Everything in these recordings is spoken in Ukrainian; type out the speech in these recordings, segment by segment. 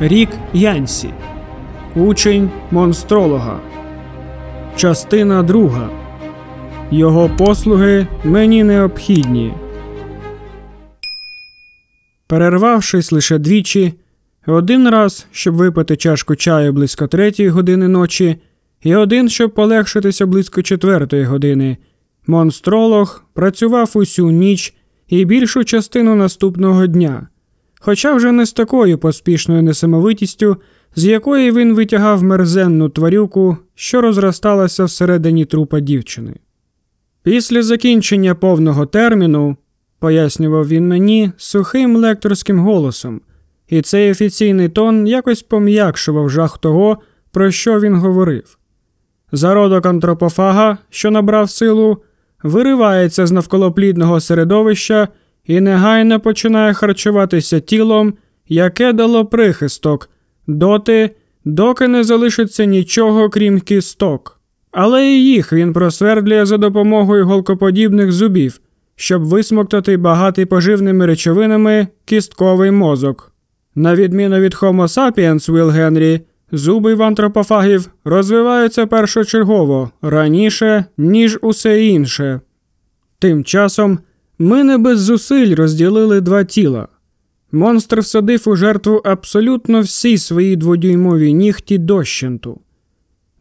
Рік Янсі, Учень монстролога. Частина друга. Його послуги мені необхідні. Перервавшись лише двічі, один раз, щоб випити чашку чаю близько третьої години ночі, і один, щоб полегшитися близько четвертої години, монстролог працював усю ніч і більшу частину наступного дня, хоча вже не з такою поспішною несамовитістю, з якої він витягав мерзенну тварюку, що розросталася всередині трупа дівчини. Після закінчення повного терміну, пояснював він мені сухим лекторським голосом, і цей офіційний тон якось пом'якшував жах того, про що він говорив. Зародок антропофага, що набрав силу, виривається з навколоплідного середовища і негайно починає харчуватися тілом, яке дало прихисток, доти, доки не залишиться нічого крім кісток. Але і їх він просвердлює за допомогою голкоподібних зубів, щоб висмоктати багатий поживними речовинами кістковий мозок. На відміну від Homo sapiens, Віл Генрі, зуби в антропофагів розвиваються першочергово раніше, ніж усе інше. Тим часом ми не без зусиль розділили два тіла. Монстр всадив у жертву абсолютно всі свої дводюймові нігті дощенту.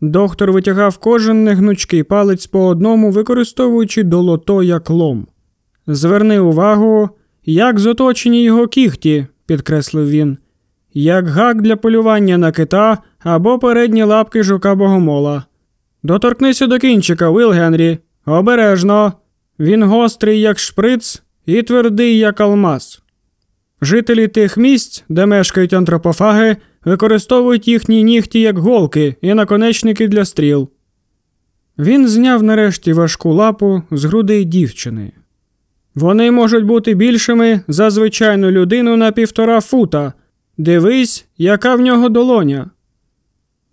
Доктор витягав кожен негнучкий палець по одному, використовуючи долото як лом. Зверни увагу, як зоточені його кіхті, підкреслив він, як гак для полювання на кита або передні лапки жука богомола. Доторкнися до кінчика, Вил Генрі, обережно. Він гострий, як шприц, і твердий, як алмаз. Жителі тих місць, де мешкають антропофаги, використовують їхні нігті як голки і наконечники для стріл. Він зняв нарешті важку лапу з грудей дівчини. Вони можуть бути більшими за звичайну людину на півтора фута. Дивись, яка в нього долоня.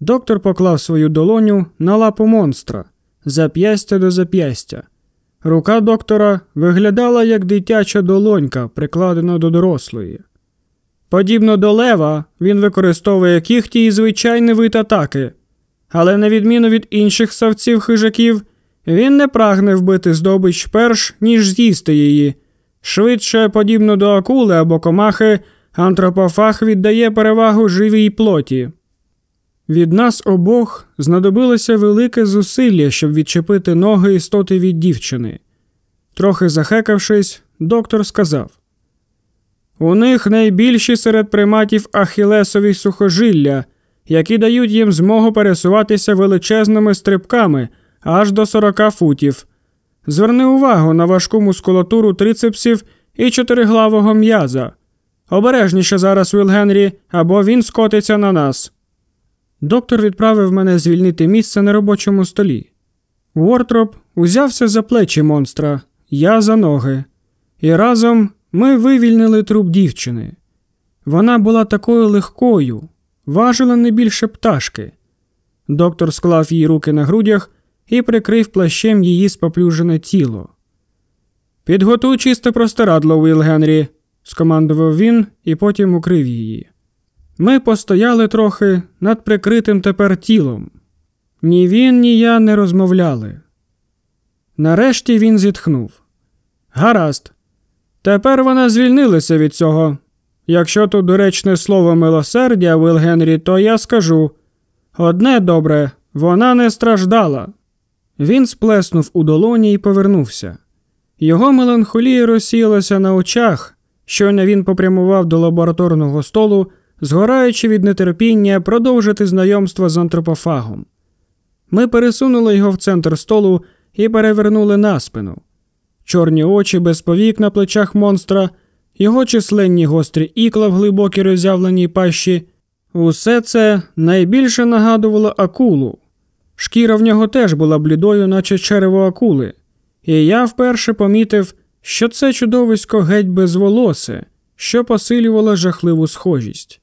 Доктор поклав свою долоню на лапу монстра зап'ястя до зап'ястя. Рука доктора виглядала як дитяча долонька, прикладена до дорослої. Подібно до лева, він використовує кіхті і звичайний вид атаки, але, на відміну від інших савців хижаків, він не прагне вбити здобич перш, ніж з'їсти її. Швидше, подібно до акули або комахи, антропофаг віддає перевагу живій плоті. Від нас обох знадобилося велике зусилля, щоб відчепити ноги істоти від дівчини. Трохи захекавшись, доктор сказав у них найбільші серед приматів ахілесові сухожилля, які дають їм змогу пересуватися величезними стрибками аж до 40 футів. Зверни увагу на важку мускулатуру трицепсів і чотириглавого м'яза. Обережніше зараз, Віл Генрі, або він скотиться на нас. Доктор відправив мене звільнити місце на робочому столі. Уортроп узявся за плечі монстра, я за ноги, і разом ми вивільнили труп дівчини. Вона була такою легкою, важила не більше пташки. Доктор склав її руки на грудях і прикрив плащем її споплюжене тіло. Підготуй чисте простирадло, Уіл Генрі, скомандував він і потім укрив її. Ми постояли трохи над прикритим тепер тілом. Ні він, ні я не розмовляли. Нарешті він зітхнув. Гаразд, Тепер вона звільнилася від цього. Якщо тут доречне слово милосердя, Вил Генрі, то я скажу одне добре, вона не страждала. Він сплеснув у долоні і повернувся. Його меланхолія розсіялася на очах, щойно він попрямував до лабораторного столу, згораючи від нетерпіння продовжити знайомство з антропофагом. Ми пересунули його в центр столу і перевернули на спину чорні очі без повік на плечах монстра, його численні гострі ікла в глибокій роззявленій пащі. Усе це найбільше нагадувало акулу. Шкіра в нього теж була блідою, наче черево акули, і я вперше помітив, що це чудовисько геть безволосе, що посилювало жахливу схожість.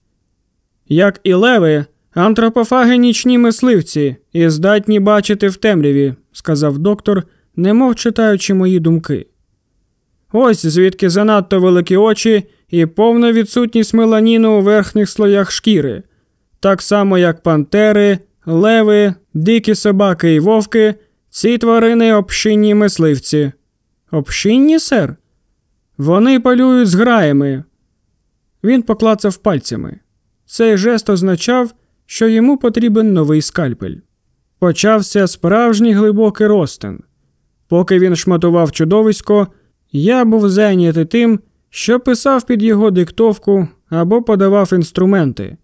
Як і леви, антропофаги нічні мисливці і здатні бачити в темряві, сказав доктор немов читаючи мої думки. Ось звідки занадто великі очі і повна відсутність меланіну у верхніх слоях шкіри, так само як пантери, леви, дикі собаки і вовки, ці тварини общинні мисливці. Общинні, сер? Вони полюють з граями. Він поклацав пальцями. Цей жест означав, що йому потрібен новий скальпель. Почався справжній глибокий ростин. Поки він шматував чудовисько, я був зайнятий тим, що писав під його диктовку або подавав інструменти.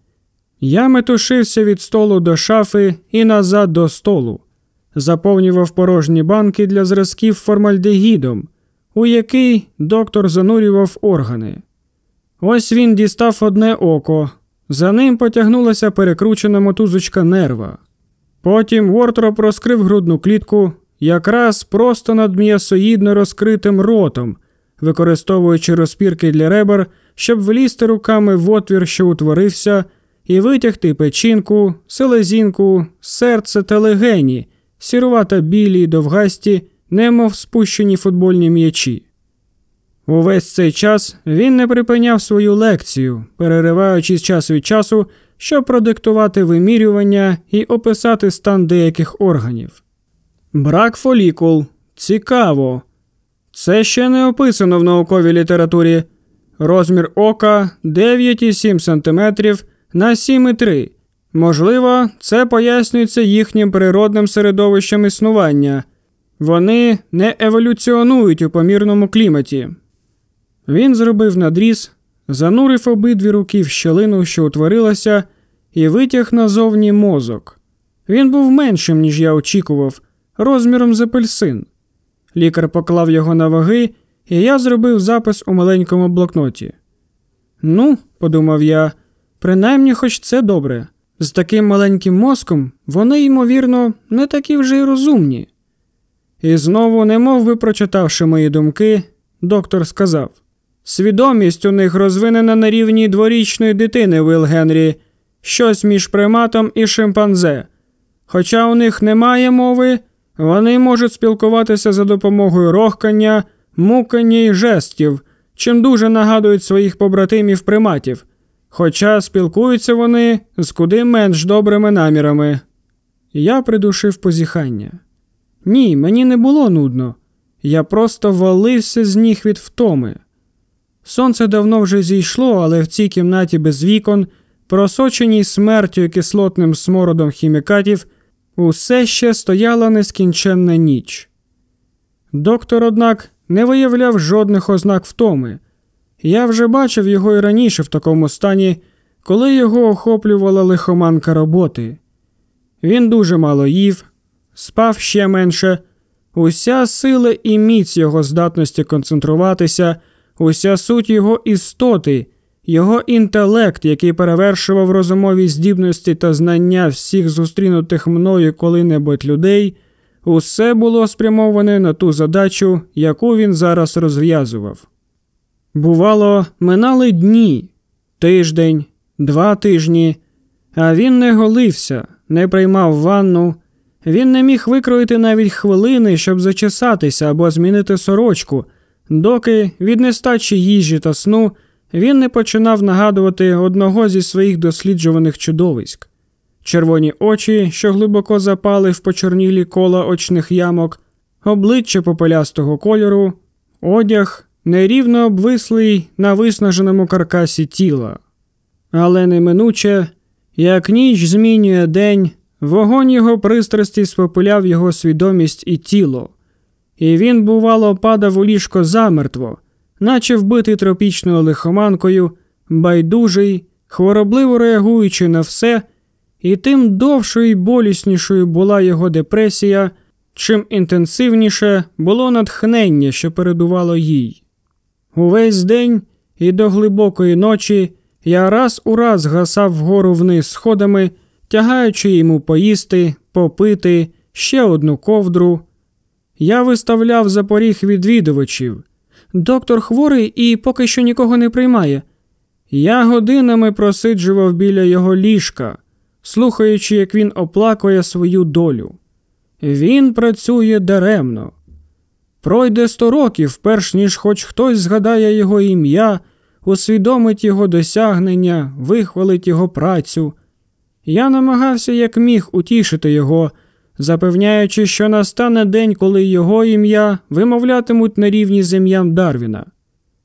Я метушився від столу до шафи і назад до столу, заповнював порожні банки для зразків формальдегідом, у який доктор занурював органи. Ось він дістав одне око, за ним потягнулася перекручена мотузочка нерва. Потім Вортроп розкрив грудну клітку якраз просто над м'ясоїдно розкритим ротом, використовуючи розпірки для ребер, щоб влізти руками в отвір, що утворився, і витягти печінку, селезінку, серце та легені, сірувата білі й довгасті, немов спущені футбольні м'ячі. Увесь цей час він не припиняв свою лекцію, перериваючись час від часу, щоб продиктувати вимірювання і описати стан деяких органів. Брак фолікул. Цікаво. Це ще не описано в науковій літературі. Розмір ока 9,7 см на 7,3. Можливо, це пояснюється їхнім природним середовищем існування. Вони не еволюціонують у помірному кліматі. Він зробив надріз, занурив обидві руки в щелину, що утворилася, і витяг назовні мозок. Він був меншим, ніж я очікував, розміром з апельсин. Лікар поклав його на ваги, і я зробив запис у маленькому блокноті. Ну, подумав я, принаймні, хоч це добре. З таким маленьким мозком вони, ймовірно, не такі вже й розумні. І знову, немов би прочитавши мої думки, доктор сказав. Свідомість у них розвинена на рівні дворічної дитини Вил Генрі, щось між приматом і шимпанзе. Хоча у них немає мови, вони можуть спілкуватися за допомогою рохкання, мукання і жестів, чим дуже нагадують своїх побратимів приматів, хоча спілкуються вони з куди менш добрими намірами. Я придушив позіхання. Ні, мені не було нудно. Я просто валився з ніг від втоми. Сонце давно вже зійшло, але в цій кімнаті без вікон, просоченій смертю і кислотним смородом хімікатів, усе ще стояла нескінченна ніч. Доктор, однак, не виявляв жодних ознак втоми. Я вже бачив його і раніше в такому стані, коли його охоплювала лихоманка роботи. Він дуже мало їв, спав ще менше, уся сила і міць його здатності концентруватися. Уся суть його істоти, його інтелект, який перевершував розумові здібності та знання всіх зустрінутих мною коли-небудь людей, усе було спрямоване на ту задачу, яку він зараз розв'язував. Бувало, минали дні, тиждень, два тижні, а він не голився, не приймав ванну. Він не міг викроїти навіть хвилини, щоб зачесатися або змінити сорочку доки від нестачі їжі та сну він не починав нагадувати одного зі своїх досліджуваних чудовиськ. Червоні очі, що глибоко запали в почорнілі кола очних ямок, обличчя попелястого кольору, одяг нерівно обвислий на виснаженому каркасі тіла. Але неминуче, як ніч змінює день, вогонь його пристрасті спопиляв його свідомість і тіло і він, бувало, падав у ліжко замертво, наче вбитий тропічною лихоманкою, байдужий, хворобливо реагуючи на все, і тим довшою і боліснішою була його депресія, чим інтенсивніше було натхнення, що передувало їй. Увесь день і до глибокої ночі я раз у раз гасав вгору вниз сходами, тягаючи йому поїсти, попити, ще одну ковдру. Я виставляв за поріг відвідувачів. Доктор хворий і поки що нікого не приймає. Я годинами просиджував біля його ліжка, слухаючи, як він оплакує свою долю. Він працює даремно. Пройде сто років, перш ніж хоч хтось згадає його ім'я, усвідомить його досягнення, вихвалить його працю. Я намагався як міг утішити його, запевняючи, що настане день, коли його ім'я вимовлятимуть на рівні з ім'ям Дарвіна.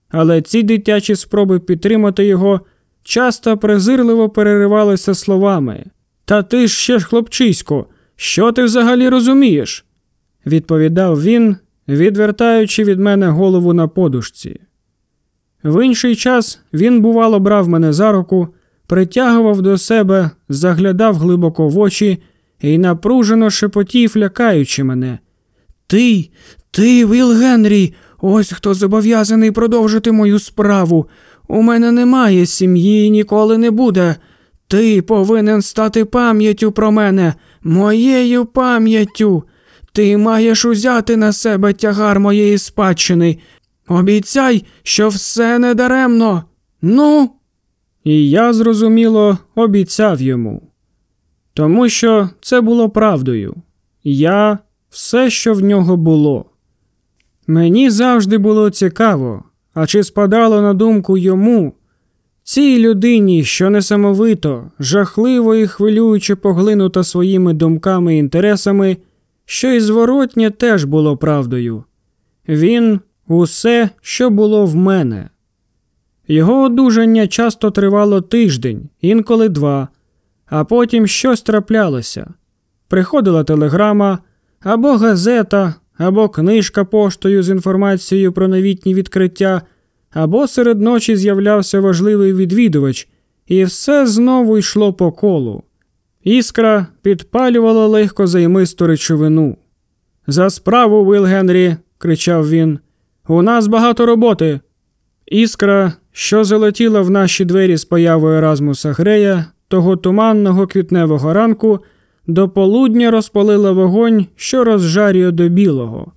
Але ці дитячі спроби підтримати його часто презирливо переривалися словами Та ти ж ще ж, хлопчисько, що ти взагалі розумієш? відповідав він, відвертаючи від мене голову на подушці. В інший час він, бувало, брав мене за руку, притягував до себе, заглядав глибоко в очі і напружено шепотів, лякаючи мене. Ти, ти, Віл Генрі, ось хто зобов'язаний продовжити мою справу. У мене немає сім'ї і ніколи не буде. Ти повинен стати пам'яттю про мене, моєю пам'яттю. Ти маєш узяти на себе тягар моєї спадщини. Обіцяй, що все не даремно. Ну. І я, зрозуміло, обіцяв йому. Тому що це було правдою. Я все, що в нього було. Мені завжди було цікаво, а чи спадало на думку йому, цій людині, що несамовито, жахливо і хвилюючи поглинута своїми думками і інтересами, що і зворотнє теж було правдою. Він усе, що було в мене. Його одужання часто тривало тиждень, інколи два, а потім щось траплялося. Приходила телеграма або газета, або книжка поштою з інформацією про новітні відкриття, або серед ночі з'являвся важливий відвідувач, і все знову йшло по колу. Іскра підпалювала легко займисту речовину. За справу, Вил Генрі, кричав він. У нас багато роботи. Іскра, що залетіла в наші двері з появою Еразмуса Грея, того туманного квітневого ранку, до полудня розпалила вогонь, що розжарює до білого.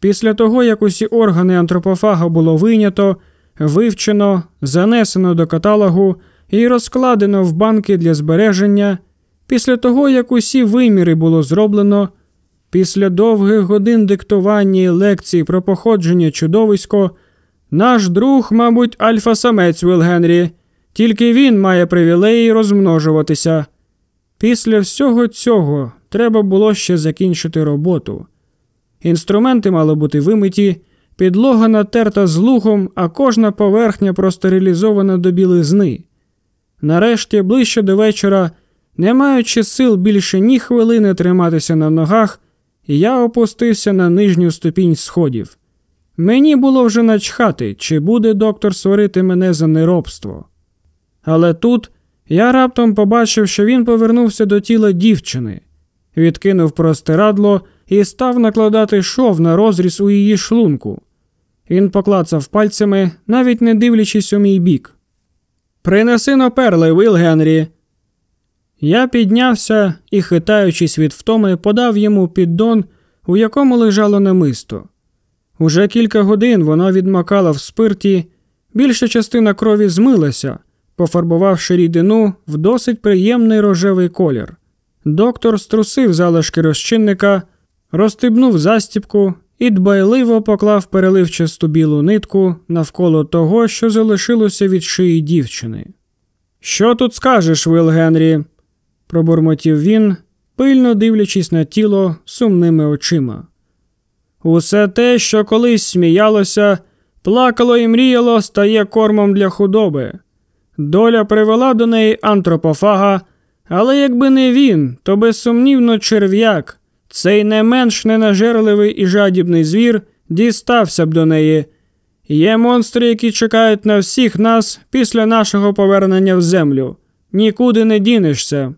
Після того, як усі органи антропофага було вийнято, вивчено, занесено до каталогу і розкладено в банки для збереження, після того, як усі виміри було зроблено, після довгих годин диктування і лекцій про походження чудовисько, наш друг, мабуть, альфа-самець Вил Генрі, тільки він має привілеї розмножуватися. Після всього цього треба було ще закінчити роботу. Інструменти мали бути вимиті, підлога натерта з лухом, а кожна поверхня простерилізована до білизни. Нарешті, ближче до вечора, не маючи сил більше ні хвилини триматися на ногах, я опустився на нижню ступінь сходів. Мені було вже начхати, чи буде доктор сварити мене за неробство. Але тут я раптом побачив, що він повернувся до тіла дівчини, відкинув простирадло і став накладати шов на розріз у її шлунку. Він поклацав пальцями, навіть не дивлячись у мій бік. Принеси на перли, Вил Генрі. Я піднявся і, хитаючись від втоми, подав йому піддон, у якому лежало намисто. Уже кілька годин воно відмакало в спирті, більша частина крові змилася, пофарбувавши рідину в досить приємний рожевий колір. Доктор струсив залишки розчинника, розстебнув застіпку і дбайливо поклав переливчасту білу нитку навколо того, що залишилося від шиї дівчини. Що тут скажеш, Вил Генрі? пробурмотів він, пильно дивлячись на тіло сумними очима. Усе те, що колись сміялося, плакало і мріяло, стає кормом для худоби. Доля привела до неї антропофага, але якби не він, то безсумнівно черв'як, цей не менш ненажерливий і жадібний звір, дістався б до неї. Є монстри, які чекають на всіх нас після нашого повернення в землю. Нікуди не дінешся.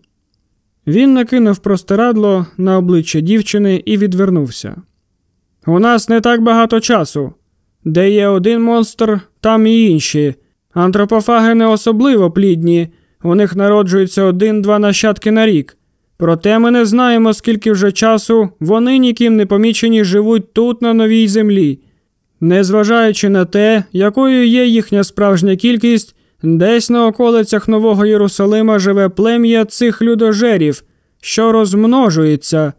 Він накинув простирадло на обличчя дівчини і відвернувся. У нас не так багато часу. Де є один монстр, там і інші. Антропофаги не особливо плідні, у них народжується один-два нащадки на рік. Проте ми не знаємо, скільки вже часу вони ніким не помічені живуть тут, на новій землі. Незважаючи на те, якою є їхня справжня кількість, десь на околицях Нового Єрусалима живе плем'я цих людожерів, що розмножується,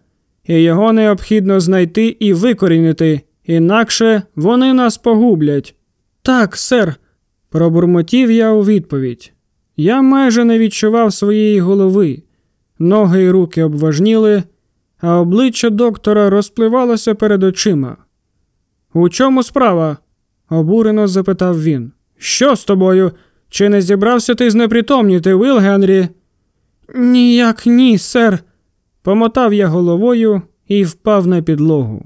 і його необхідно знайти і викорінити, інакше вони нас погублять. Так, сер, Пробурмотів я у відповідь. Я майже не відчував своєї голови, ноги й руки обважніли, а обличчя доктора розпливалося перед очима. У чому справа? обурено запитав він. Що з тобою? Чи не зібрався ти знепритомніти, Вил Генрі? Ніяк ні, сер. Помотав я головою і впав на підлогу.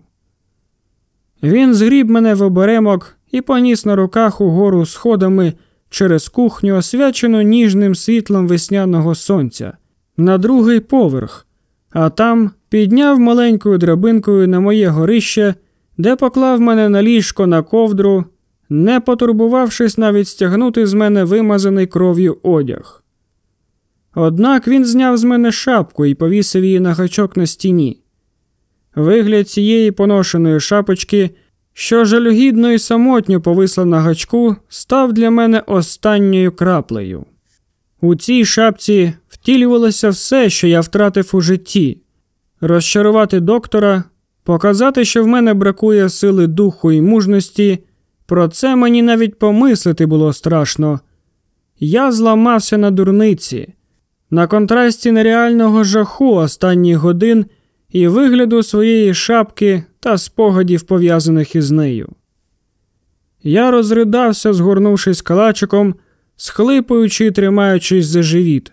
Він згріб мене в оберемок і поніс на руках угору сходами через кухню, освячену ніжним світлом весняного сонця, на другий поверх, а там підняв маленькою драбинкою на моє горище, де поклав мене на ліжко на ковдру, не потурбувавшись навіть стягнути з мене вимазаний кров'ю одяг. Однак він зняв з мене шапку і повісив її на гачок на стіні. Вигляд цієї поношеної шапочки, що жалюгідно і самотньо повисла на гачку, став для мене останньою краплею. У цій шапці втілювалося все, що я втратив у житті, розчарувати доктора, показати, що в мене бракує сили духу і мужності. Про це мені навіть помислити було страшно. Я зламався на дурниці, на контрасті нереального жаху останніх годин і вигляду своєї шапки та спогадів, пов'язаних із нею. Я розридався, згорнувшись калачиком, схлипуючи і тримаючись за живіт,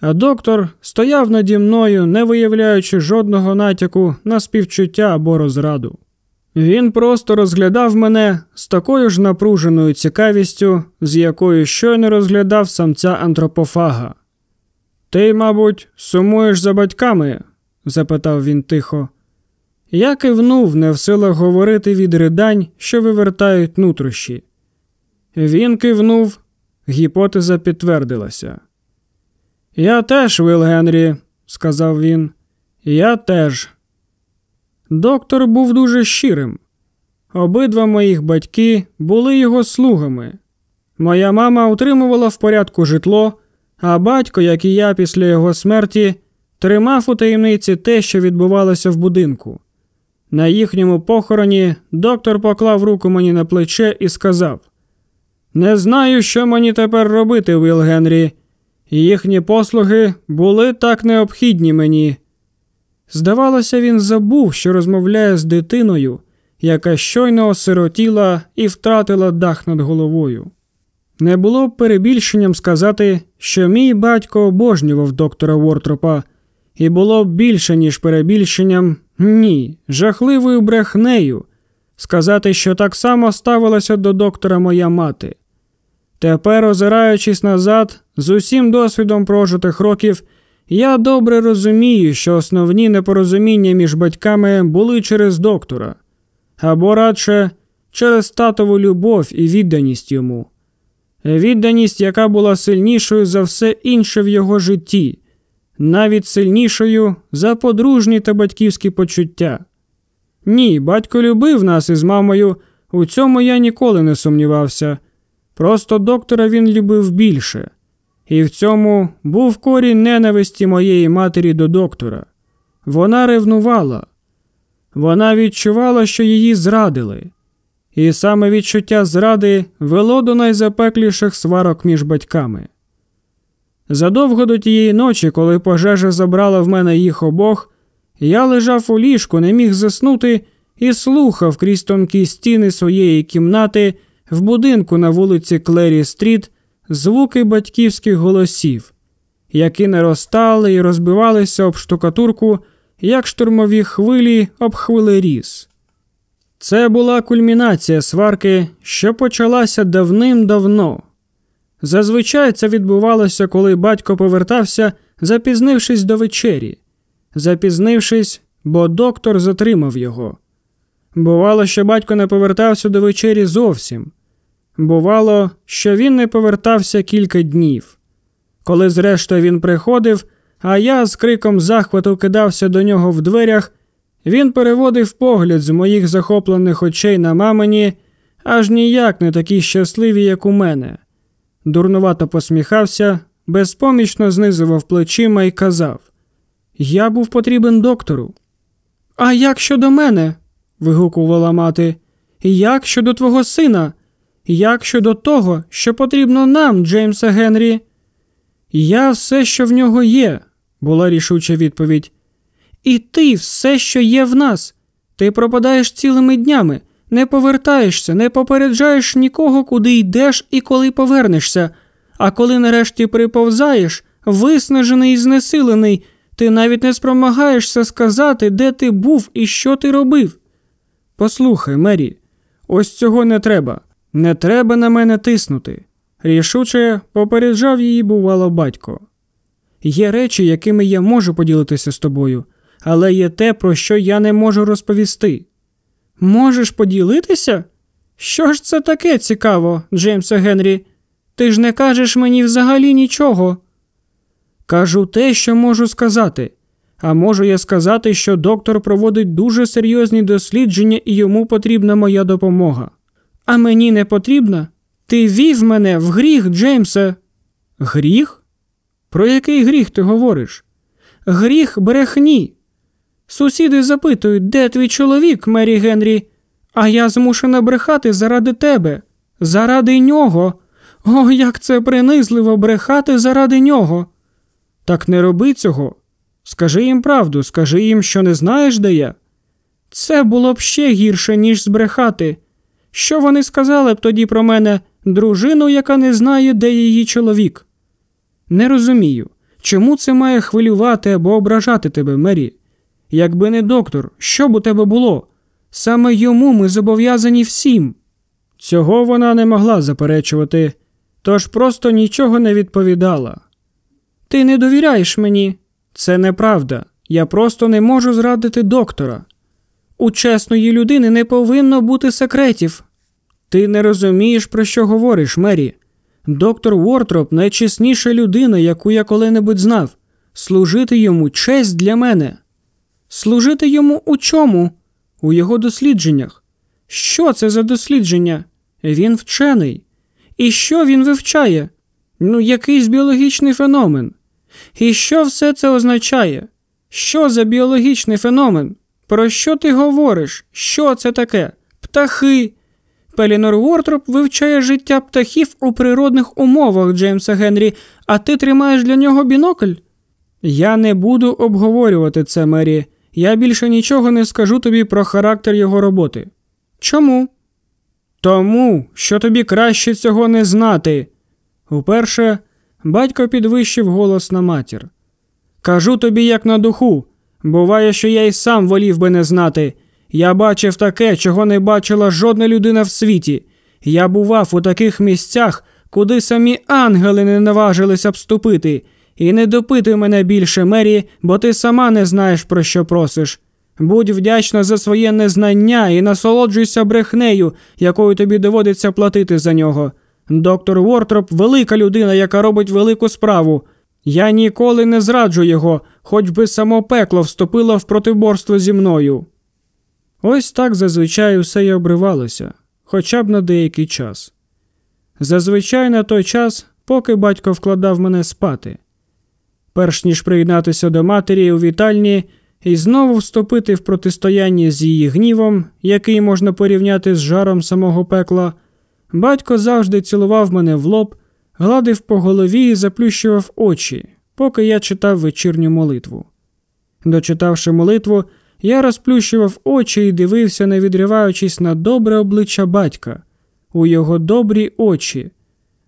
а доктор стояв наді мною, не виявляючи жодного натяку на співчуття або розраду. Він просто розглядав мене з такою ж напруженою цікавістю, з якою щойно розглядав самця антропофага. Ти, мабуть, сумуєш за батьками? Запитав він тихо. Я кивнув, не в силах говорити від ридань, що вивертають нутрощі. Він кивнув, гіпотеза підтвердилася. Я теж, Вил Генрі, сказав він. Я теж. Доктор був дуже щирим. Обидва моїх батьки були його слугами. Моя мама утримувала в порядку житло, а батько, як і я після його смерті, тримав у таємниці те, що відбувалося в будинку. На їхньому похороні доктор поклав руку мені на плече і сказав: Не знаю, що мені тепер робити, Віл Генрі. Їхні послуги були так необхідні мені. Здавалося, він забув, що розмовляє з дитиною, яка щойно осиротіла і втратила дах над головою. Не було перебільшенням сказати, що мій батько обожнював доктора Вортропа, і було б більше, ніж перебільшенням, ні, жахливою брехнею, сказати, що так само ставилася до доктора моя мати. Тепер, озираючись назад, з усім досвідом прожитих років, я добре розумію, що основні непорозуміння між батьками були через доктора, або радше через татову любов і відданість йому, відданість, яка була сильнішою за все інше в його житті, навіть сильнішою за подружні та батьківські почуття. Ні, батько любив нас із мамою, у цьому я ніколи не сумнівався. Просто доктора він любив більше. І в цьому був корінь ненависті моєї матері до доктора. Вона ревнувала, вона відчувала, що її зрадили, і саме відчуття зради вело до найзапекліших сварок між батьками. Задовго до тієї ночі, коли пожежа забрала в мене їх обох, я лежав у ліжку, не міг заснути і слухав крізь тонкі стіни своєї кімнати в будинку на вулиці Клері Стріт звуки батьківських голосів, які наростали і розбивалися об штукатурку, як штурмові хвилі об хвилеріз. Це була кульмінація сварки, що почалася давним-давно. Зазвичай це відбувалося, коли батько повертався, запізнившись до вечері, запізнившись, бо доктор затримав його. Бувало, що батько не повертався до вечері зовсім. Бувало, що він не повертався кілька днів. Коли, зрештою, він приходив, а я з криком захвату кидався до нього в дверях, він переводив погляд з моїх захоплених очей на мамині, аж ніяк не такі щасливі, як у мене. Дурнувато посміхався, безпомічно знизував плечима і казав: Я був потрібен доктору. А як щодо мене? вигукувала мати. Як щодо твого сина? Як щодо того, що потрібно нам, Джеймса Генрі? Я все, що в нього є, була рішуча відповідь. І ти все, що є в нас. Ти пропадаєш цілими днями, не повертаєшся, не попереджаєш нікого, куди йдеш і коли повернешся. А коли нарешті приповзаєш, виснажений і знесилений, ти навіть не спромагаєшся сказати, де ти був і що ти робив. Послухай, Мері, ось цього не треба. Не треба на мене тиснути. Рішуче попереджав її, бувало, батько. Є речі, якими я можу поділитися з тобою, але є те, про що я не можу розповісти. Можеш поділитися? Що ж це таке цікаво, Джеймсе Генрі? Ти ж не кажеш мені взагалі нічого. Кажу те, що можу сказати. А можу я сказати, що доктор проводить дуже серйозні дослідження і йому потрібна моя допомога. А мені не потрібна? Ти вів мене в гріх, Джеймсе. Гріх? Про який гріх ти говориш? Гріх брехні. Сусіди запитують, де твій чоловік, Мері Генрі, а я змушена брехати заради тебе, заради нього. О, як це принизливо брехати заради нього. Так не роби цього. Скажи їм правду, скажи їм, що не знаєш, де я. Це було б ще гірше, ніж збрехати. Що вони сказали б тоді про мене, дружину, яка не знає, де її чоловік? Не розумію, чому це має хвилювати або ображати тебе, Мері? Якби не доктор, що б у тебе було? Саме йому ми зобов'язані всім. Цього вона не могла заперечувати, тож просто нічого не відповідала. Ти не довіряєш мені. Це неправда. Я просто не можу зрадити доктора. У чесної людини не повинно бути секретів. Ти не розумієш, про що говориш, Мері. Доктор Уортроп найчесніша людина, яку я коли-небудь знав. Служити йому честь для мене. Служити йому у чому? У його дослідженнях. Що це за дослідження? Він вчений. І що він вивчає? Ну, якийсь біологічний феномен. І що все це означає? Що за біологічний феномен? Про що ти говориш? Що це таке? Птахи. Пелінор Уортроп вивчає життя птахів у природних умовах, Джеймса Генрі, а ти тримаєш для нього бінокль? Я не буду обговорювати це, Мері. Я більше нічого не скажу тобі про характер його роботи. Чому? Тому, що тобі краще цього не знати. Уперше, батько підвищив голос на матір. Кажу тобі, як на духу. Буває, що я й сам волів би не знати. Я бачив таке, чого не бачила жодна людина в світі. Я бував у таких місцях, куди самі ангели не наважилися б ступити. І не допитуй мене більше, Мері, бо ти сама не знаєш, про що просиш. Будь вдячна за своє незнання і насолоджуйся брехнею, якою тобі доводиться платити за нього. Доктор Вортроп велика людина, яка робить велику справу. Я ніколи не зраджу його, хоч би само пекло вступило в протиборство зі мною. Ось так зазвичай усе й обривалося, хоча б на деякий час. Зазвичай на той час, поки батько вкладав мене спати. Перш ніж приєднатися до матері у вітальні і знову вступити в протистояння з її гнівом, який можна порівняти з жаром самого пекла, батько завжди цілував мене в лоб, гладив по голові і заплющував очі, поки я читав вечірню молитву. Дочитавши молитву, я розплющував очі і дивився, не відриваючись на добре обличчя батька, у його добрі очі,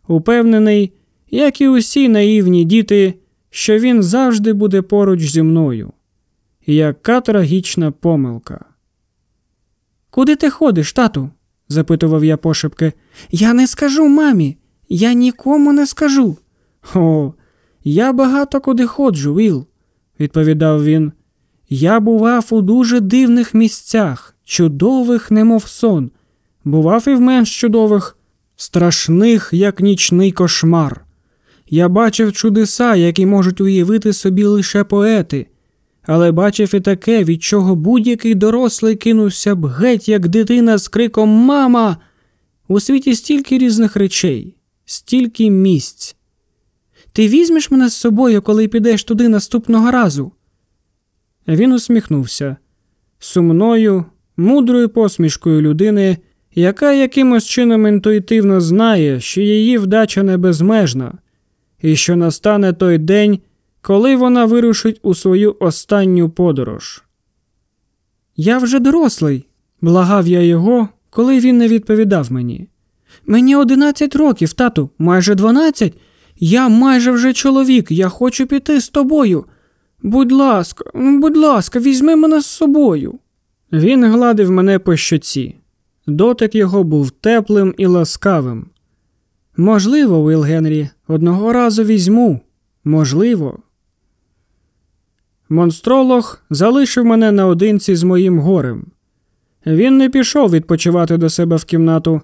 упевнений, як і усі наївні діти, що він завжди буде поруч зі мною. Яка трагічна помилка. Куди ти ходиш, тату? запитував я пошепки. Я не скажу мамі, я нікому не скажу. О, я багато куди ходжу, Віл, відповідав він. Я бував у дуже дивних місцях, чудових, немов сон, бував і в менш чудових, страшних, як нічний кошмар. Я бачив чудеса, які можуть уявити собі лише поети, але бачив і таке, від чого будь-який дорослий кинувся б геть, як дитина з криком Мама! У світі стільки різних речей, стільки місць. Ти візьмеш мене з собою, коли підеш туди наступного разу? Він усміхнувся сумною, мудрою посмішкою людини, яка якимось чином інтуїтивно знає, що її вдача не безмежна, і що настане той день, коли вона вирушить у свою останню подорож. Я вже дорослий, благав я його, коли він не відповідав мені. Мені одинадцять років, тату, майже дванадцять. Я майже вже чоловік, я хочу піти з тобою. Будь ласка, будь ласка, візьми мене з собою. Він гладив мене по щоці. Дотик його був теплим і ласкавим. Можливо, Уіл Генрі, одного разу візьму. Можливо. Монстролог залишив мене наодинці з моїм горем. Він не пішов відпочивати до себе в кімнату.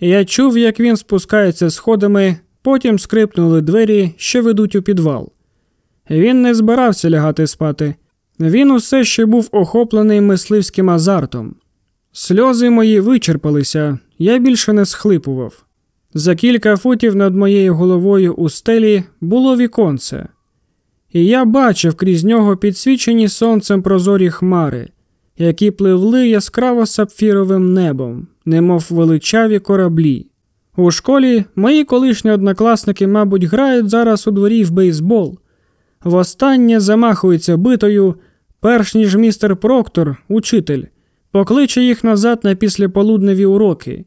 Я чув, як він спускається сходами, потім скрипнули двері, що ведуть у підвал. Він не збирався лягати спати. Він усе ще був охоплений мисливським азартом. Сльози мої вичерпалися, я більше не схлипував. За кілька футів над моєю головою у стелі було віконце, і я бачив крізь нього підсвічені сонцем прозорі хмари, які пливли яскраво сапфіровим небом, немов величаві кораблі. У школі мої колишні однокласники, мабуть, грають зараз у дворі в бейсбол. Востаннє замахується битою, перш ніж містер Проктор, учитель, покличе їх назад на післяполудневі уроки.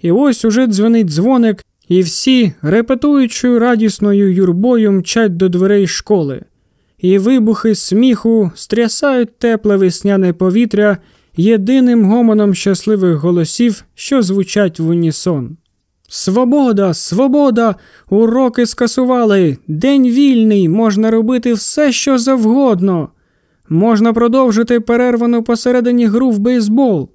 І ось уже дзвонить дзвоник, і всі, репетуючою радісною юрбою, мчать до дверей школи, і вибухи сміху стрясають тепле весняне повітря єдиним гомоном щасливих голосів, що звучать в унісон. Свобода, свобода! Уроки скасували! День вільний, можна робити все, що завгодно. Можна продовжити перервану посередині гру в бейсбол.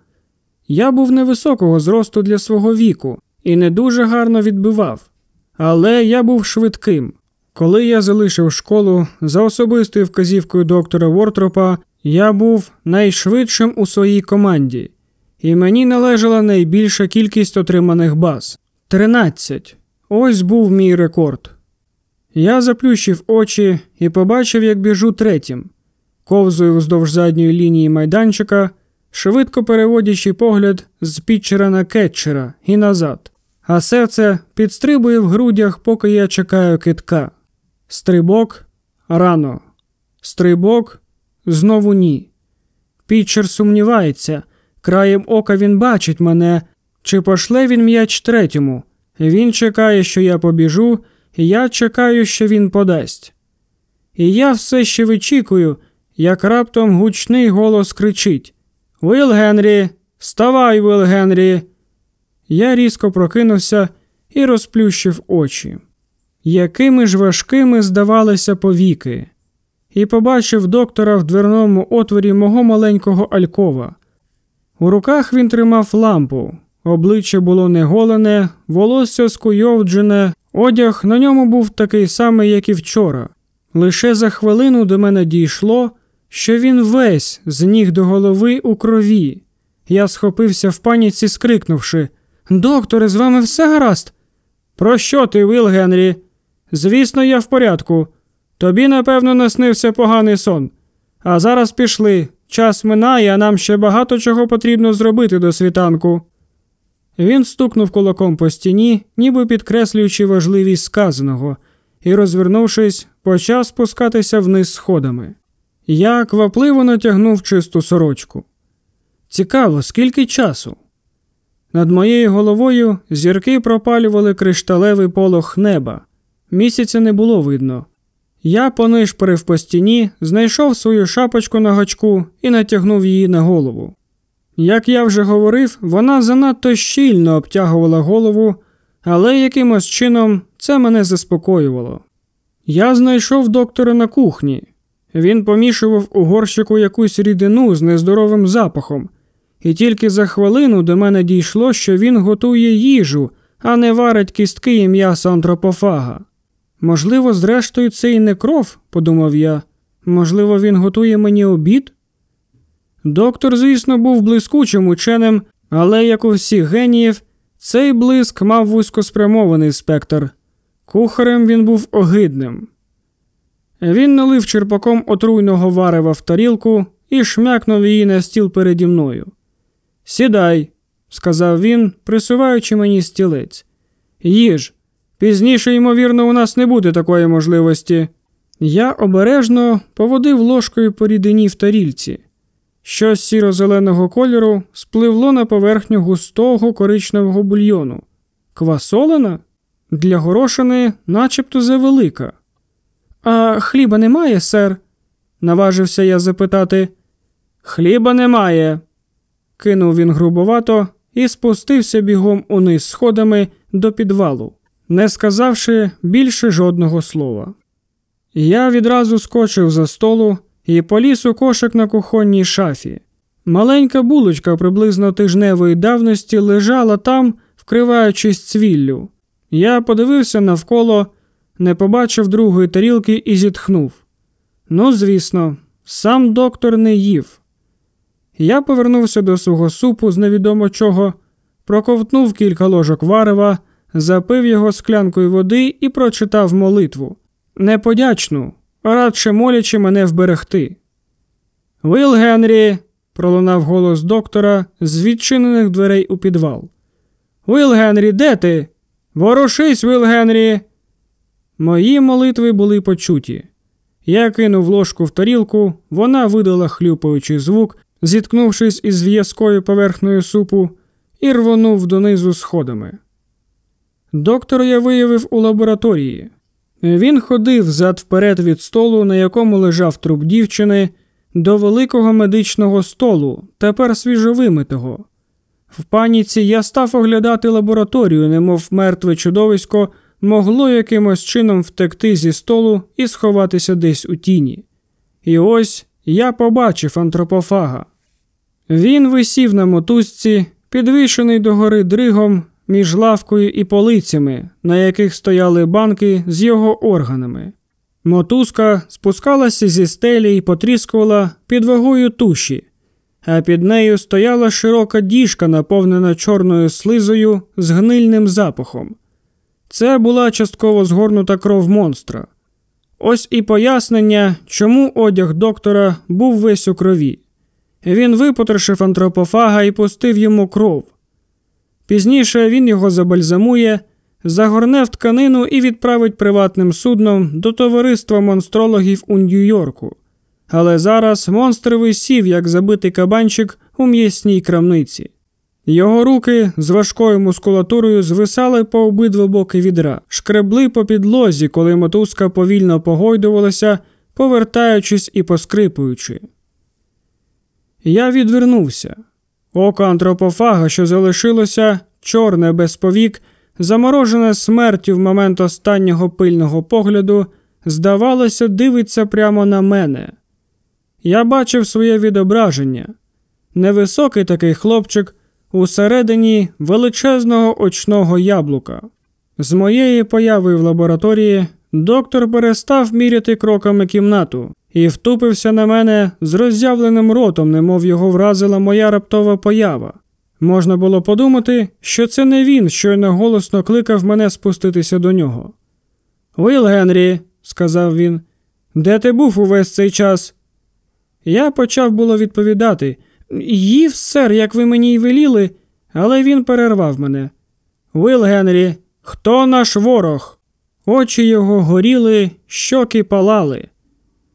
Я був невисокого зросту для свого віку і не дуже гарно відбивав, але я був швидким. Коли я залишив школу за особистою вказівкою доктора Вортропа, я був найшвидшим у своїй команді, і мені належала найбільша кількість отриманих баз. Тринадцять. Ось був мій рекорд. Я заплющив очі і побачив, як біжу третім, ковзую вздовж задньої лінії майданчика, швидко переводячи погляд з пітчера на кетчера і назад, а серце підстрибує в грудях, поки я чекаю китка. Стрибок рано. Стрибок знову ні. Пітчер сумнівається, краєм ока він бачить мене. Чи пошле він м'яч третьому? Він чекає, що я побіжу, я чекаю, що він подасть. І я все ще вичікую, як раптом гучний голос кричить Вил Генрі, вставай, Вил Генрі. Я різко прокинувся і розплющив очі. Якими ж важкими здавалися повіки, і побачив доктора в дверному отворі мого маленького алькова. У руках він тримав лампу. Обличчя було неголене, волосся скуйовджене, одяг на ньому був такий самий, як і вчора. Лише за хвилину до мене дійшло, що він весь з ніг до голови у крові. Я схопився в паніці, скрикнувши Докторе, з вами все гаразд? Про що ти, Вил Генрі? Звісно, я в порядку. Тобі, напевно, наснився поганий сон. А зараз пішли. Час минає, а нам ще багато чого потрібно зробити до світанку. Він стукнув кулаком по стіні, ніби підкреслюючи важливість сказаного, і, розвернувшись, почав спускатися вниз сходами. Я квапливо натягнув чисту сорочку. Цікаво, скільки часу. Над моєю головою зірки пропалювали кришталевий полох неба. Місяця не було видно. Я понишпорив по стіні, знайшов свою шапочку на гачку і натягнув її на голову. Як я вже говорив, вона занадто щільно обтягувала голову, але якимось чином це мене заспокоювало. Я знайшов доктора на кухні. Він помішував у горщику якусь рідину з нездоровим запахом, і тільки за хвилину до мене дійшло, що він готує їжу, а не варить кістки і м'ясо антропофага. Можливо, зрештою, це і не кров, подумав я. Можливо, він готує мені обід? Доктор, звісно, був блискучим ученим, але, як у всіх геніїв, цей блиск мав вузькоспрямований спектр. Кухарем він був огидним. Він налив черпаком отруйного варева в тарілку і шмякнув її на стіл переді мною. Сідай, сказав він, присуваючи мені стілець. Їж. Пізніше, ймовірно, у нас не буде такої можливості. Я обережно поводив ложкою по рідині в тарільці. Щось сіро-зеленого кольору спливло на поверхню густого коричневого бульйону. Квасолена? Для горошини начебто завелика. А хліба немає, сер? наважився я запитати. Хліба немає, кинув він грубовато і спустився бігом униз сходами до підвалу, не сказавши більше жодного слова. Я відразу скочив за столу і поліз у кошик на кухонній шафі. Маленька булочка приблизно тижневої давності лежала там, вкриваючись цвіллю. Я подивився навколо, не побачив другої тарілки і зітхнув. Ну, звісно, сам доктор не їв. Я повернувся до свого супу з невідомо чого, проковтнув кілька ложок варева, запив його склянкою води і прочитав молитву. Неподячну, радше молячи мене вберегти. Вил Генрі, пролунав голос доктора з відчинених дверей у підвал. Вил Генрі, де ти? Ворушись, Вил Генрі. Мої молитви були почуті. Я кинув ложку в тарілку, вона видала хлюпаючий звук, зіткнувшись із в'язкою поверхнею супу, і рвонув донизу сходами. Доктор я виявив у лабораторії. Він ходив зад вперед від столу, на якому лежав труп дівчини, до великого медичного столу, тепер свіжовимитого. В паніці я став оглядати лабораторію, немов мертве чудовисько могло якимось чином втекти зі столу і сховатися десь у тіні. І ось я побачив антропофага. Він висів на мотузці, підвішений догори дригом між лавкою і полицями, на яких стояли банки з його органами. Мотузка спускалася зі стелі і потріскувала під вагою туші, а під нею стояла широка діжка, наповнена чорною слизою з гнильним запахом. Це була частково згорнута кров монстра. Ось і пояснення, чому одяг доктора був весь у крові. Він випотрошив антропофага і пустив йому кров. Пізніше він його забальзамує, загорне в тканину і відправить приватним судном до товариства монстрологів у Нью-Йорку. Але зараз монстр висів, як забитий кабанчик у м'ясній крамниці. Його руки з важкою мускулатурою звисали по обидва боки відра, шкребли по підлозі, коли мотузка повільно погойдувалася, повертаючись і поскрипуючи. Я відвернувся. Око антропофага, що залишилося, чорне без повік, заморожене смертю в момент останнього пильного погляду, здавалося, дивиться прямо на мене. Я бачив своє відображення. Невисокий такий хлопчик усередині величезного очного яблука. З моєї появи в лабораторії доктор перестав міряти кроками кімнату і втупився на мене з роззявленим ротом, немов його вразила моя раптова поява. Можна було подумати, що це не він, щойно голосно кликав мене спуститися до нього. Уіл Генрі, сказав він, де ти був увесь цей час? Я почав було відповідати, Їв, сер, як ви мені й веліли, але він перервав мене. Вил Генрі, хто наш ворог? Очі його горіли, щоки палали.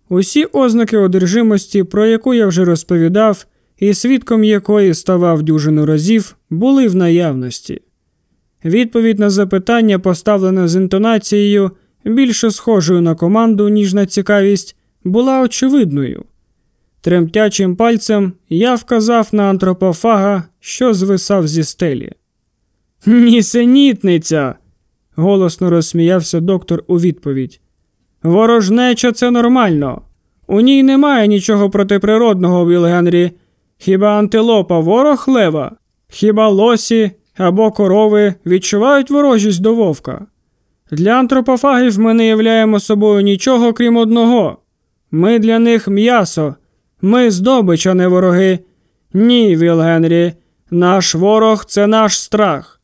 Усі ознаки одержимості, про яку я вже розповідав, і свідком якої ставав дюжину разів, були в наявності. Відповідь на запитання, поставлене з інтонацією, більше схожою на команду, ніж на цікавість, була очевидною. Тремтячим пальцем я вказав на антропофага, що звисав зі стелі. Нісенітниця. голосно розсміявся доктор у відповідь. Ворожнеча це нормально. У ній немає нічого протиприродного, Віл Генрі. Хіба антилопа ворог лева? Хіба лосі або корови відчувають ворожість до вовка? Для антропофагів ми не являємо собою нічого крім одного. Ми для них м'ясо, ми здобич, а не вороги. Ні, Віл Генрі, наш ворог це наш страх,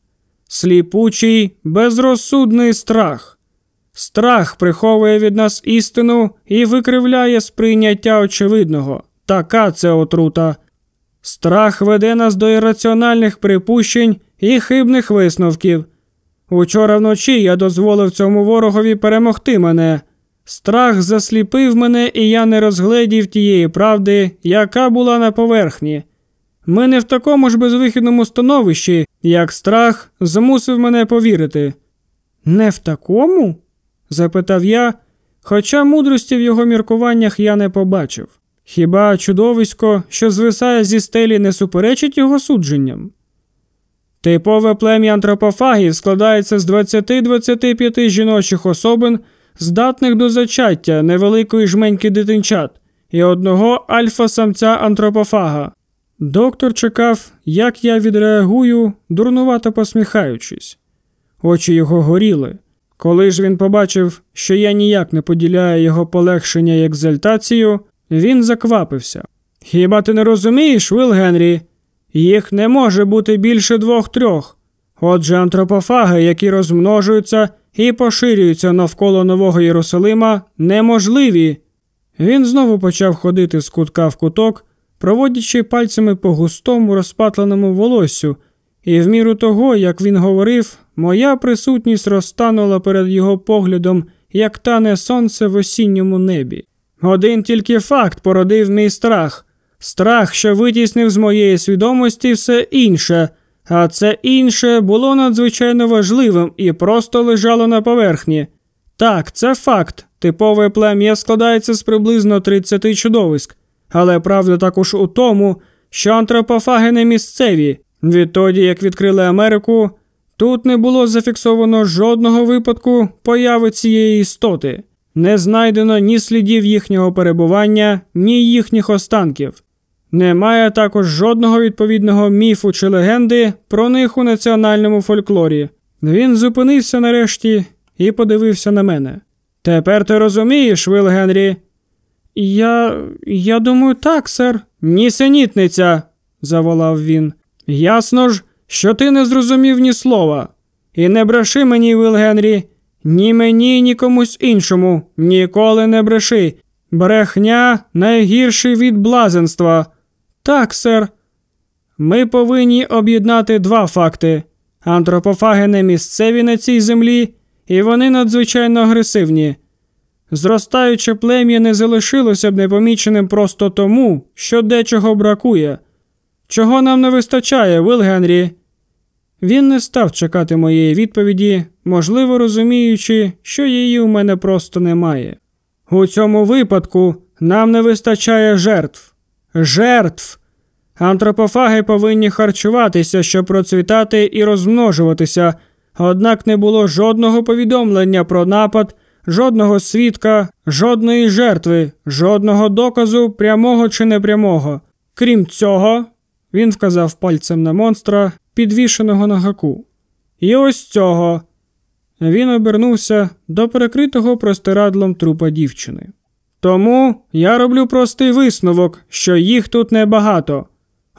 сліпучий, безрозсудний страх. Страх приховує від нас істину і викривляє сприйняття очевидного. Така це отрута. Страх веде нас до ірраціональних припущень і хибних висновків. Учора вночі я дозволив цьому ворогові перемогти мене. Страх засліпив мене, і я не розгледів тієї правди, яка була на поверхні. Ми не в такому ж безвихідному становищі, як страх змусив мене повірити. Не в такому? запитав я, хоча мудрості в його міркуваннях я не побачив. Хіба чудовисько, що звисає зі стелі, не суперечить його судженням? Типове плем'я антропофагів складається з 20-25 жіночих особин, здатних до зачаття невеликої жменьки дитинчат, і одного альфа-самця антропофага. Доктор чекав, як я відреагую, дурнувато посміхаючись. Очі його горіли. Коли ж він побачив, що я ніяк не поділяю його полегшення і екзальтацію, він заквапився. Хіба ти не розумієш, Вил Генрі? Їх не може бути більше двох-трьох. Отже, антропофаги, які розмножуються і поширюються навколо Нового Єрусалима, неможливі. Він знову почав ходити з кутка в куток, проводячи пальцями по густому розпатленому волоссю, і в міру того, як він говорив, моя присутність розтанула перед його поглядом, як тане сонце в осінньому небі. Один тільки факт породив мій страх, страх, що витіснив з моєї свідомості все інше, а це інше було надзвичайно важливим і просто лежало на поверхні. Так, це факт. Типове плем'я складається з приблизно 30 чудовиськ, але правда також у тому, що антропофаги не місцеві. Відтоді, як відкрили Америку, тут не було зафіксовано жодного випадку появи цієї істоти. Не знайдено ні слідів їхнього перебування, ні їхніх останків. Немає також жодного відповідного міфу чи легенди про них у національному фольклорі. Він зупинився нарешті і подивився на мене. Тепер ти розумієш, Вил Генрі? Я. я думаю, так, сер. Нісенітниця, заволав він. Ясно ж, що ти не зрозумів ні слова. І не бреши мені, Вил Генрі. Ні мені, ні комусь іншому, ніколи не бреши. Брехня найгірший від блазенства. Так, сер. Ми повинні об'єднати два факти: антропофаги не місцеві на цій землі, і вони надзвичайно агресивні. Зростаюче плем'я не залишилося б непоміченим просто тому, що дечого бракує. Чого нам не вистачає, Вил Генрі? Він не став чекати моєї відповіді, можливо розуміючи, що її у мене просто немає. У цьому випадку нам не вистачає жертв. Жертв. Антропофаги повинні харчуватися, щоб процвітати і розмножуватися, однак не було жодного повідомлення про напад, жодного свідка, жодної жертви, жодного доказу, прямого чи непрямого. Крім цього, він вказав пальцем на монстра, підвішеного на гаку. І ось цього. Він обернувся до перекритого простирадлом трупа дівчини. Тому я роблю простий висновок, що їх тут небагато.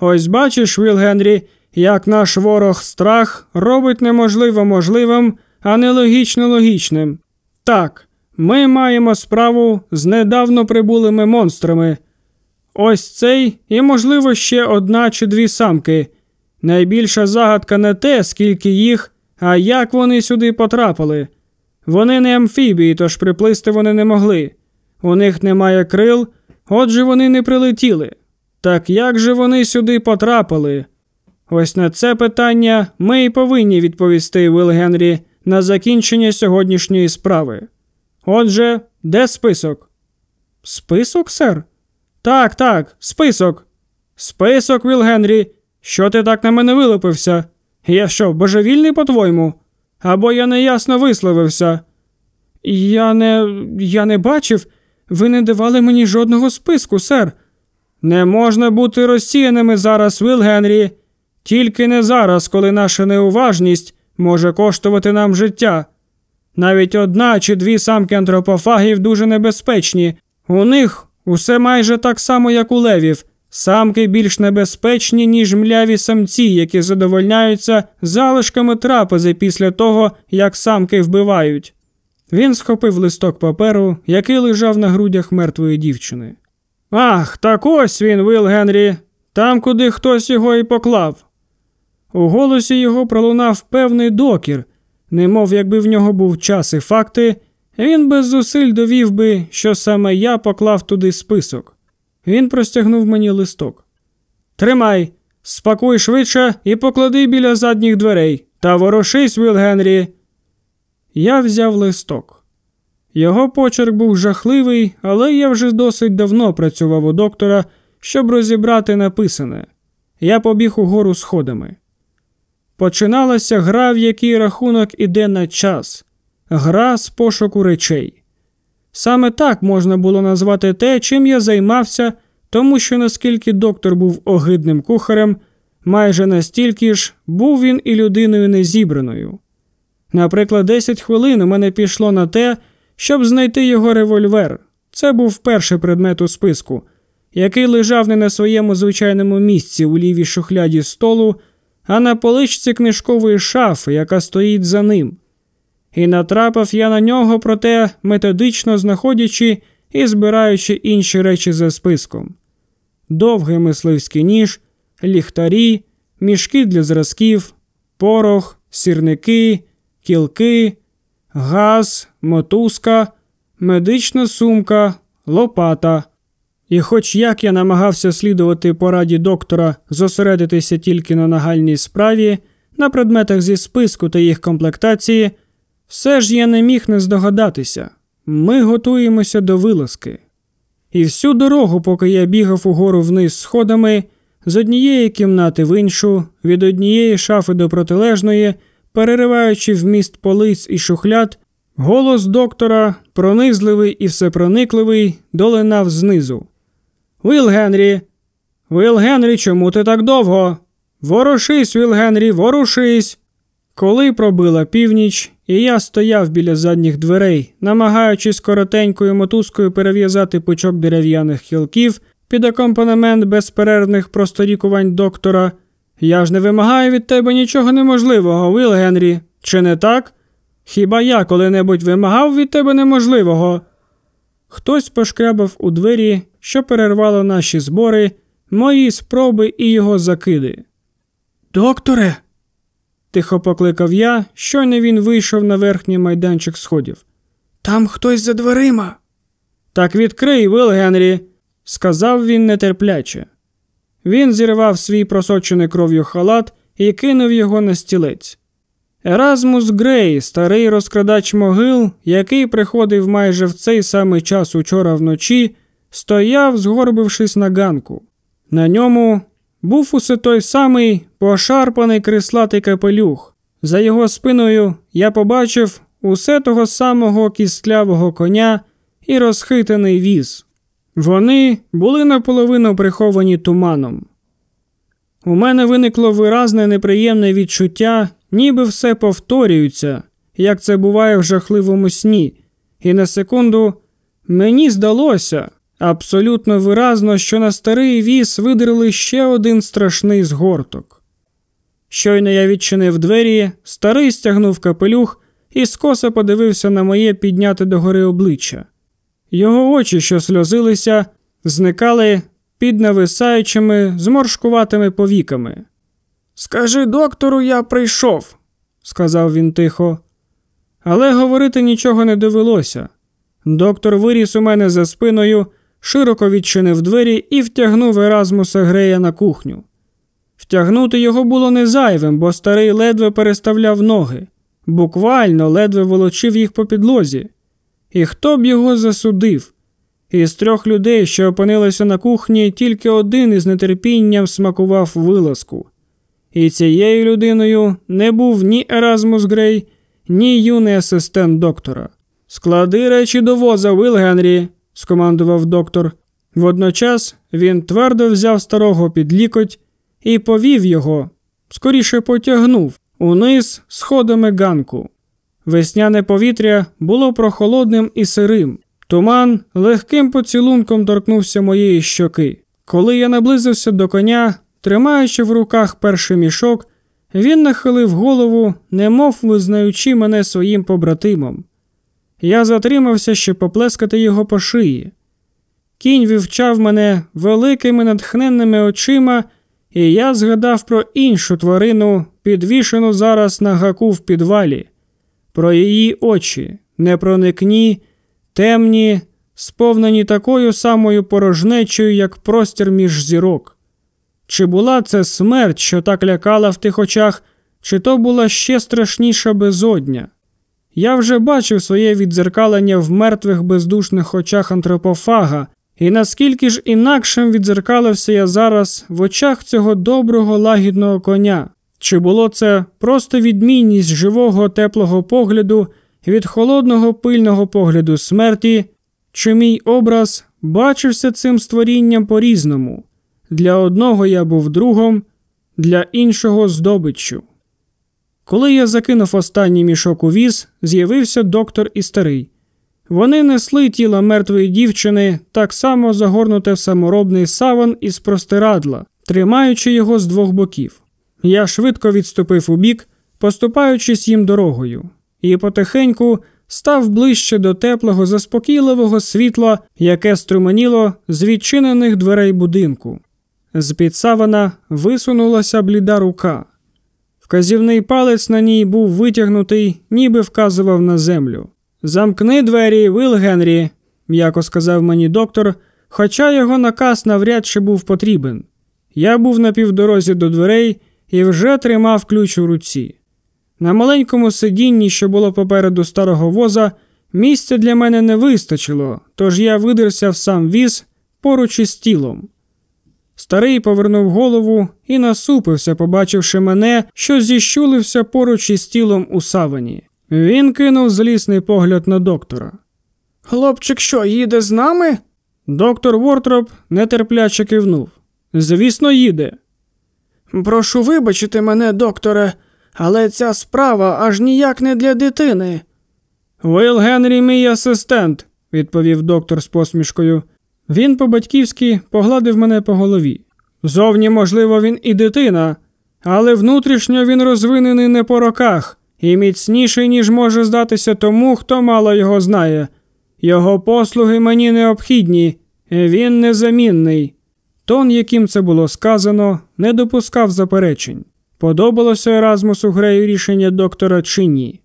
Ось бачиш, Віл Генрі, як наш ворог страх робить неможливо можливим, а нелогічно логічним. Так, ми маємо справу з недавно прибулими монстрами. Ось цей і, можливо, ще одна чи дві самки. Найбільша загадка не те, скільки їх, а як вони сюди потрапили. Вони не амфібії, тож приплисти вони не могли. У них немає крил, отже вони не прилетіли. Так як же вони сюди потрапили? Ось на це питання ми і повинні відповісти, Вил Генрі, на закінчення сьогоднішньої справи. Отже, де список? Список, сер? Так, так, список. Список, Віл Генрі. Що ти так на мене вилупився? Я що, божевільний, по-твоєму? Або я неясно висловився? Я не я не бачив, ви не давали мені жодного списку, сер. Не можна бути розсіяними зараз, Вил Генрі, тільки не зараз, коли наша неуважність може коштувати нам життя. Навіть одна чи дві самки антропофагів дуже небезпечні. У них усе майже так само, як у левів. Самки більш небезпечні, ніж мляві самці, які задовольняються залишками трапези після того, як самки вбивають. Він схопив листок паперу, який лежав на грудях мертвої дівчини. Ах, так ось він, Вил Генрі. там, куди хтось його і поклав. У голосі його пролунав певний докір, немов якби в нього був час і факти, він без зусиль довів би, що саме я поклав туди список. Він простягнув мені листок. Тримай, спакуй швидше і поклади біля задніх дверей та ворошись, Віл Генрі. Я взяв листок. Його почерк був жахливий, але я вже досить давно працював у доктора, щоб розібрати написане. Я побіг угору сходами. Починалася гра, в якій рахунок іде на час, гра з пошуку речей. Саме так можна було назвати те, чим я займався, тому що наскільки доктор був огидним кухарем, майже настільки ж був він і людиною незібраною. Наприклад, 10 хвилин у мене пішло на те, щоб знайти його револьвер. Це був перший предмет у списку, який лежав не на своєму звичайному місці у лівій шухляді столу, а на поличці книжкової шафи, яка стоїть за ним. І натрапив я на нього, проте методично знаходячи і збираючи інші речі за списком: довгий мисливський ніж, ліхтарі, мішки для зразків, порох, сірники, кілки, газ, мотузка, медична сумка, лопата. І, хоч як я намагався слідувати пораді доктора, зосередитися тільки на нагальній справі, на предметах зі списку та їх комплектації, все ж я не міг не здогадатися ми готуємося до вилазки. І всю дорогу, поки я бігав угору вниз сходами, з однієї кімнати в іншу, від однієї шафи до протилежної, перериваючи вміст полиць і шухляд, голос доктора, пронизливий і всепроникливий, долинав знизу. Вил Генрі, Вил Генрі, чому ти так довго? Ворушись, Вил Генрі, ворушись. Коли пробила північ, і я стояв біля задніх дверей, намагаючись коротенькою мотузкою перев'язати пучок дерев'яних хілків під акомпанемент безперервних просторікувань доктора, я ж не вимагаю від тебе нічого неможливого, Вил Генрі, чи не так? Хіба я коли-небудь вимагав від тебе неможливого? Хтось пошкрябав у двері, що перервало наші збори, мої спроби і його закиди. Докторе, тихо покликав я, щойно він вийшов на верхній майданчик сходів. Там хтось за дверима. Так відкрий, Вил Генрі, сказав він нетерпляче. Він зірвав свій просочений кров'ю халат і кинув його на стілець. Еразмус Грей, старий розкрадач могил, який приходив майже в цей самий час учора вночі, стояв, згорбившись на ганку. На ньому був усе той самий пошарпаний крислатий капелюх. За його спиною я побачив усе того самого кістлявого коня і розхитаний віз. Вони були наполовину приховані туманом. У мене виникло виразне неприємне відчуття, ніби все повторюється, як це буває в жахливому сні, і на секунду мені здалося абсолютно виразно, що на старий віз видрили ще один страшний згорток. Щойно я відчинив двері, старий стягнув капелюх і скоса подивився на моє підняте догори обличчя. Його очі, що сльозилися, зникали під нависаючими, зморшкуватими повіками. Скажи доктору, я прийшов, сказав він тихо. Але говорити нічого не довелося. Доктор виріс у мене за спиною, широко відчинив двері і втягнув Еразмуса Грея на кухню. Втягнути його було не зайвим, бо старий ледве переставляв ноги, буквально ледве волочив їх по підлозі. І хто б його засудив? Із трьох людей, що опинилися на кухні, тільки один із нетерпінням смакував вилазку. І цією людиною не був ні Еразмус Грей, ні юний асистент доктора. Склади речі до воза, Вил Генрі, скомандував доктор. Водночас він твердо взяв старого під лікоть і повів його, скоріше потягнув униз сходами ганку. Весняне повітря було прохолодним і сирим. Туман легким поцілунком торкнувся моєї щоки. Коли я наблизився до коня, тримаючи в руках перший мішок, він нахилив голову, немов визнаючи мене своїм побратимом. Я затримався, щоб поплескати його по шиї. Кінь вивчав мене великими натхненними очима, і я згадав про іншу тварину, підвішену зараз на гаку в підвалі, про її очі, непроникні, темні, сповнені такою самою порожнечою, як простір між зірок. Чи була це смерть, що так лякала в тих очах, чи то була ще страшніша безодня? Я вже бачив своє віддзеркалення в мертвих бездушних очах антропофага, і наскільки ж інакшим віддзеркалився я зараз в очах цього доброго лагідного коня, чи було це просто відмінність живого теплого погляду від холодного пильного погляду смерті, чи мій образ бачився цим створінням по різному? Для одного я був другом, для іншого здобиччю. Коли я закинув останній мішок у віз, з'явився доктор і старий. Вони несли тіло мертвої дівчини, так само загорнуте в саморобний саван із простирадла, тримаючи його з двох боків. Я швидко відступив у бік, поступаючись їм дорогою, і потихеньку став ближче до теплого, заспокійливого світла, яке струменіло з відчинених дверей будинку. З під савана висунулася бліда рука. Вказівний палець на ній був витягнутий, ніби вказував на землю. Замкни двері, Вил Генрі, м'яко сказав мені доктор, хоча його наказ навряд чи був потрібен. Я був на півдорозі до дверей і вже тримав ключ у руці. На маленькому сидінні, що було попереду старого воза, місця для мене не вистачило, тож я видерся в сам віз поруч із тілом. Старий повернув голову і насупився, побачивши мене, що зіщулився поруч із тілом у савані. Він кинув злісний погляд на доктора. Хлопчик що, їде з нами? Доктор Вортроп нетерпляче кивнув. Звісно, їде. Прошу вибачити мене, докторе, але ця справа аж ніяк не для дитини. Вейл Генрі, мій асистент, відповів доктор з посмішкою. Він по-батьківськи погладив мене по голові. Зовні, можливо, він і дитина, але внутрішньо він розвинений не по роках і міцніший, ніж може здатися тому, хто мало його знає. Його послуги мені необхідні, він незамінний. Тон, яким це було сказано, не допускав заперечень. Подобалося Еразмусу Грею рішення доктора чи ні.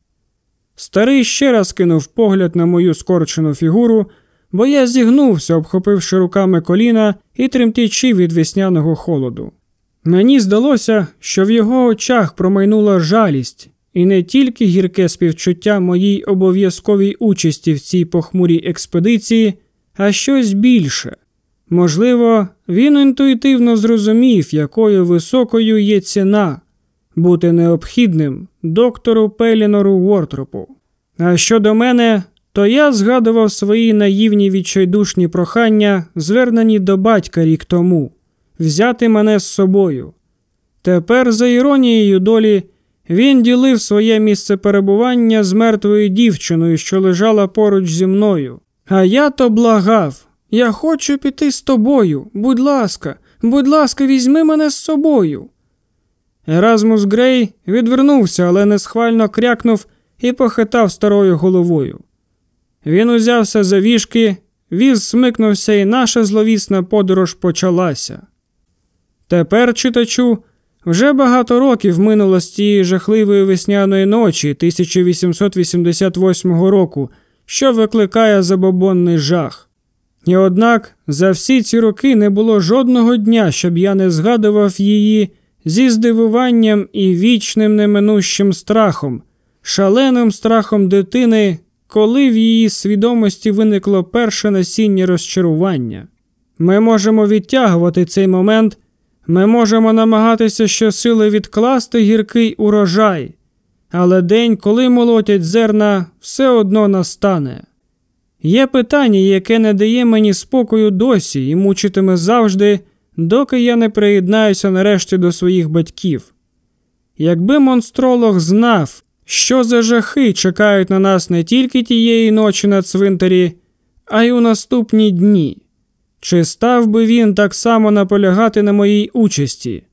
Старий ще раз кинув погляд на мою скорчену фігуру бо я зігнувся, обхопивши руками коліна і тремтячи від весняного холоду. Мені здалося, що в його очах промайнула жалість, і не тільки гірке співчуття моїй обов'язковій участі в цій похмурій експедиції, а щось більше. Можливо, він інтуїтивно зрозумів, якою високою є ціна бути необхідним доктору Пелінору Вортропу. А щодо мене, то я згадував свої наївні відчайдушні прохання, звернені до батька рік тому, взяти мене з собою. Тепер, за іронією долі, він ділив своє місце перебування з мертвою дівчиною, що лежала поруч зі мною. А я то благав. Я хочу піти з тобою. Будь ласка, будь ласка, візьми мене з собою. Еразмус Грей відвернувся, але несхвально крякнув і похитав старою головою. Він узявся за вішки, віз смикнувся, і наша зловісна подорож почалася. Тепер, читачу, вже багато років минуло з тієї жахливої весняної ночі 1888 року, що викликає забобонний жах. І однак за всі ці роки не було жодного дня, щоб я не згадував її зі здивуванням і вічним неминущим страхом, шаленим страхом дитини, коли в її свідомості виникло перше насіння розчарування. Ми можемо відтягувати цей момент, ми можемо намагатися щосили відкласти гіркий урожай, але день, коли молотять зерна, все одно настане. Є питання, яке не дає мені спокою досі і мучитиме завжди, доки я не приєднаюся нарешті до своїх батьків. Якби монстролог знав, що за жахи чекають на нас не тільки тієї ночі на цвинтарі, а й у наступні дні? Чи став би він так само наполягати на моїй участі?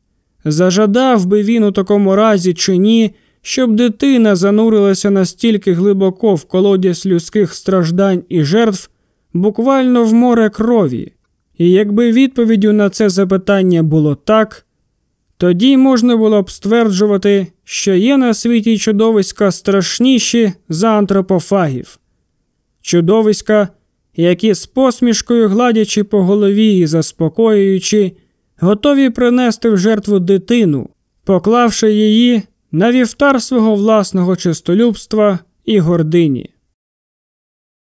Зажадав би він у такому разі чи ні, щоб дитина занурилася настільки глибоко в колодязь людських страждань і жертв, буквально в море крові, і якби відповіддю на це запитання було так, тоді можна було б стверджувати, що є на світі чудовиська страшніші за антропофагів, чудовиська, які з посмішкою гладячи по голові і заспокоюючи, готові принести в жертву дитину, поклавши її на вівтар свого власного чистолюбства і гордині.